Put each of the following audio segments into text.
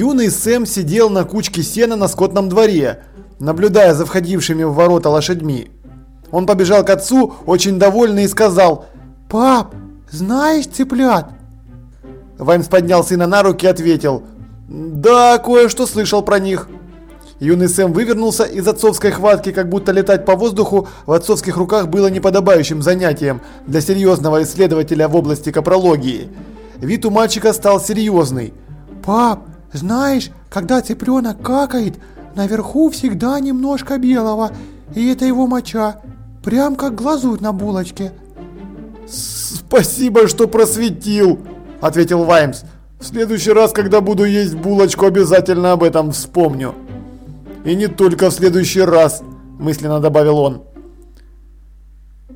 Юный Сэм сидел на кучке сена на скотном дворе, наблюдая за входившими в ворота лошадьми. Он побежал к отцу, очень довольный, и сказал «Пап, знаешь цыплят?» Ваймс поднял сына на руки и ответил «Да, кое-что слышал про них». Юный Сэм вывернулся из отцовской хватки, как будто летать по воздуху в отцовских руках было неподобающим занятием для серьезного исследователя в области капрологии. Вид у мальчика стал серьезный. «Пап, знаешь, когда цыпленок какает, наверху всегда немножко белого, и это его моча, прям как глазурь на булочке». «Спасибо, что просветил», – ответил Ваймс. «В следующий раз, когда буду есть булочку, обязательно об этом вспомню». «И не только в следующий раз», – мысленно добавил он.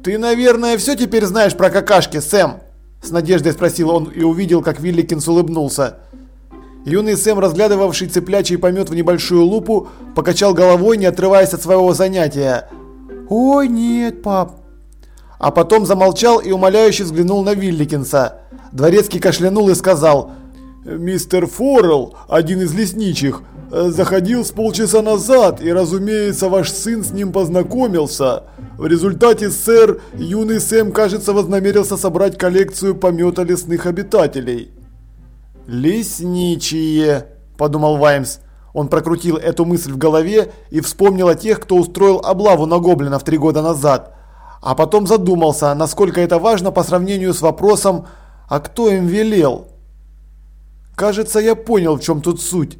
«Ты, наверное, все теперь знаешь про какашки, Сэм?» С надеждой спросил он и увидел, как Вилликинс улыбнулся. Юный Сэм, разглядывавший цыплячий помет в небольшую лупу, покачал головой, не отрываясь от своего занятия. «Ой, нет, пап». А потом замолчал и умоляюще взглянул на Вилликинса. Дворецкий кашлянул и сказал «Мистер Форел, один из лесничих, заходил с полчаса назад, и, разумеется, ваш сын с ним познакомился. В результате, сэр, юный Сэм, кажется, вознамерился собрать коллекцию помета лесных обитателей». «Лесничие», – подумал Ваймс. Он прокрутил эту мысль в голове и вспомнил о тех, кто устроил облаву на гоблинов три года назад. А потом задумался, насколько это важно по сравнению с вопросом «А кто им велел?». Кажется, я понял, в чем тут суть.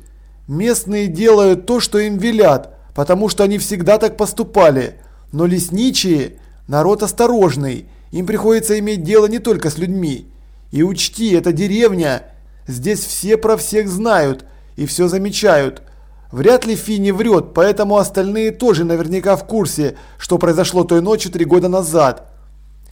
Местные делают то, что им велят, потому что они всегда так поступали. Но лесничие – народ осторожный, им приходится иметь дело не только с людьми. И учти, эта деревня – Здесь все про всех знают и все замечают. Вряд ли Фи не врет, поэтому остальные тоже наверняка в курсе, что произошло той ночью три года назад.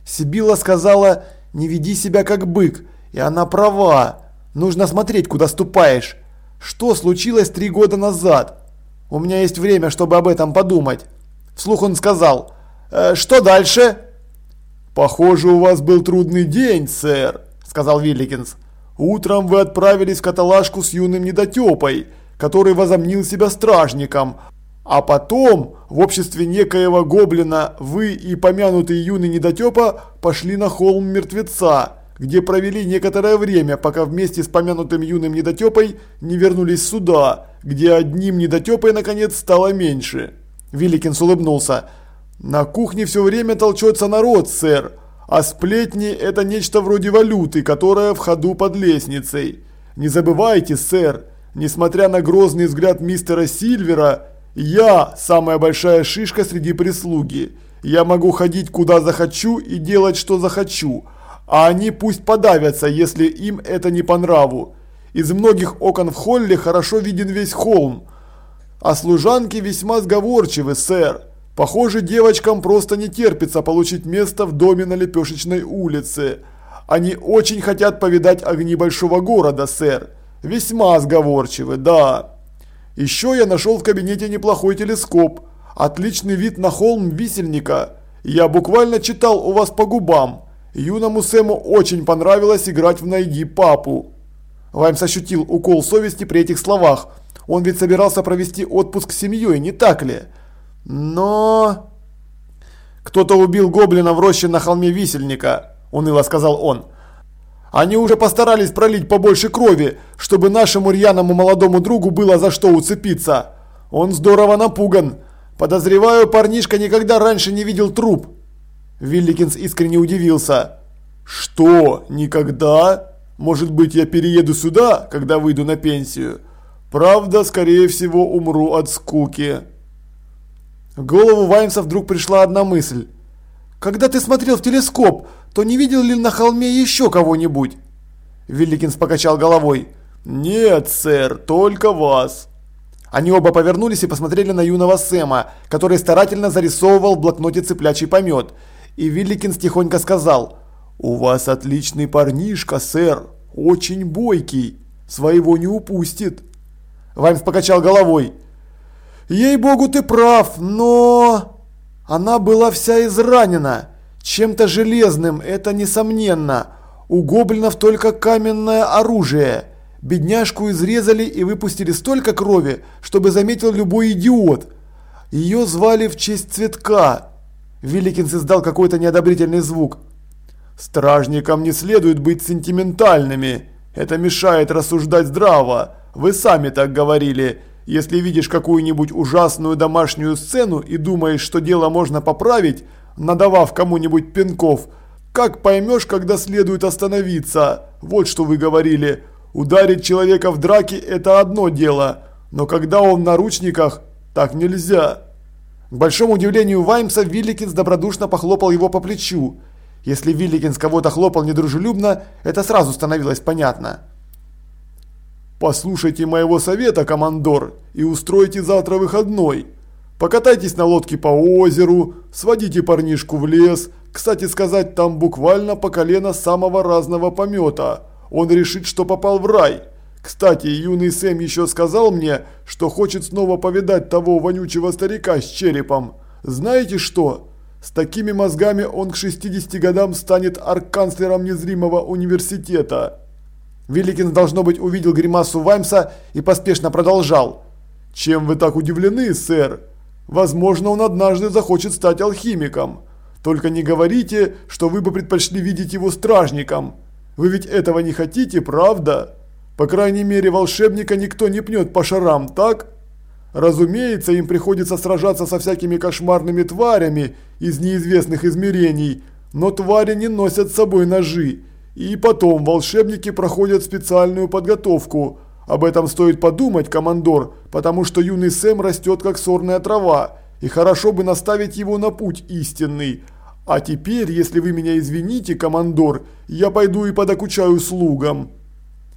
Сибила сказала «не веди себя как бык», и она права. Нужно смотреть, куда ступаешь. Что случилось три года назад? У меня есть время, чтобы об этом подумать. Вслух он сказал «Э, «Что дальше?» «Похоже, у вас был трудный день, сэр», – сказал Вилликинс. Утром вы отправились в каталажку с юным недотепой, который возомнил себя стражником, а потом, в обществе некоего гоблина, вы и помянутый юный недотепа пошли на холм мертвеца, где провели некоторое время, пока вместе с помянутым юным недотепой не вернулись сюда, где одним недотепой наконец стало меньше. Великинс улыбнулся. На кухне все время толчется народ, сэр. А сплетни – это нечто вроде валюты, которая в ходу под лестницей. Не забывайте, сэр, несмотря на грозный взгляд мистера Сильвера, я самая большая шишка среди прислуги. Я могу ходить куда захочу и делать что захочу, а они пусть подавятся, если им это не по нраву. Из многих окон в холле хорошо виден весь холм. А служанки весьма сговорчивы, сэр. Похоже, девочкам просто не терпится получить место в доме на Лепешечной улице. Они очень хотят повидать огни большого города, сэр. Весьма сговорчивы, да. Еще я нашел в кабинете неплохой телескоп. Отличный вид на холм висельника. Я буквально читал у вас по губам. Юному Сэму очень понравилось играть в «Найди папу». Ваймс ощутил укол совести при этих словах. Он ведь собирался провести отпуск с семьей, не так ли? Но... Кто-то убил гоблина в роще на холме висельника, уныло сказал он. Они уже постарались пролить побольше крови, чтобы нашему рьяному молодому другу было за что уцепиться. Он здорово напуган. Подозреваю, парнишка никогда раньше не видел труп. Вилликинс искренне удивился. Что, никогда? Может быть, я перееду сюда, когда выйду на пенсию? Правда, скорее всего, умру от скуки. В голову Ваймса вдруг пришла одна мысль. «Когда ты смотрел в телескоп, то не видел ли на холме еще кого-нибудь?» Вилликинс покачал головой. «Нет, сэр, только вас». Они оба повернулись и посмотрели на юного Сэма, который старательно зарисовывал в блокноте цыплячий помет. И Вилликинс тихонько сказал, «У вас отличный парнишка, сэр, очень бойкий, своего не упустит». Ваймс покачал головой. Ей-богу, ты прав, но... Она была вся изранена. Чем-то железным, это несомненно. У гоблинов только каменное оружие. Бедняжку изрезали и выпустили столько крови, чтобы заметил любой идиот. Ее звали в честь цветка. Великинс издал какой-то неодобрительный звук. Стражникам не следует быть сентиментальными. Это мешает рассуждать здраво. Вы сами так говорили. Если видишь какую-нибудь ужасную домашнюю сцену и думаешь, что дело можно поправить, надавав кому-нибудь пинков, как поймешь, когда следует остановиться? Вот что вы говорили. Ударить человека в драке – это одно дело, но когда он в наручниках, так нельзя. К большому удивлению Ваймса, Вилликинс добродушно похлопал его по плечу. Если Вилликинс кого-то хлопал недружелюбно, это сразу становилось понятно. «Послушайте моего совета, командор, и устройте завтра выходной. Покатайтесь на лодке по озеру, сводите парнишку в лес. Кстати сказать, там буквально по колено самого разного помета. Он решит, что попал в рай. Кстати, юный Сэм еще сказал мне, что хочет снова повидать того вонючего старика с черепом. Знаете что?» С такими мозгами он к 60 годам станет арканцлером незримого университета. Великин, должно быть, увидел гримасу Ваймса и поспешно продолжал. «Чем вы так удивлены, сэр? Возможно, он однажды захочет стать алхимиком. Только не говорите, что вы бы предпочли видеть его стражником. Вы ведь этого не хотите, правда? По крайней мере, волшебника никто не пнет по шарам, так?» Разумеется, им приходится сражаться со всякими кошмарными тварями из неизвестных измерений, но твари не носят с собой ножи. И потом волшебники проходят специальную подготовку. Об этом стоит подумать, командор, потому что юный Сэм растет как сорная трава, и хорошо бы наставить его на путь истинный. А теперь, если вы меня извините, командор, я пойду и подокучаю слугам.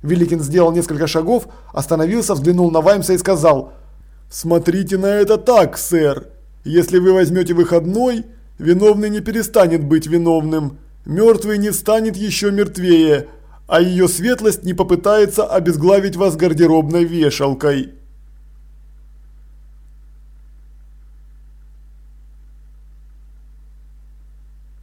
Великин сделал несколько шагов, остановился, взглянул на Ваймса и сказал – Смотрите на это так, сэр. Если вы возьмете выходной, виновный не перестанет быть виновным, мертвый не станет еще мертвее, а ее светлость не попытается обезглавить вас гардеробной вешалкой.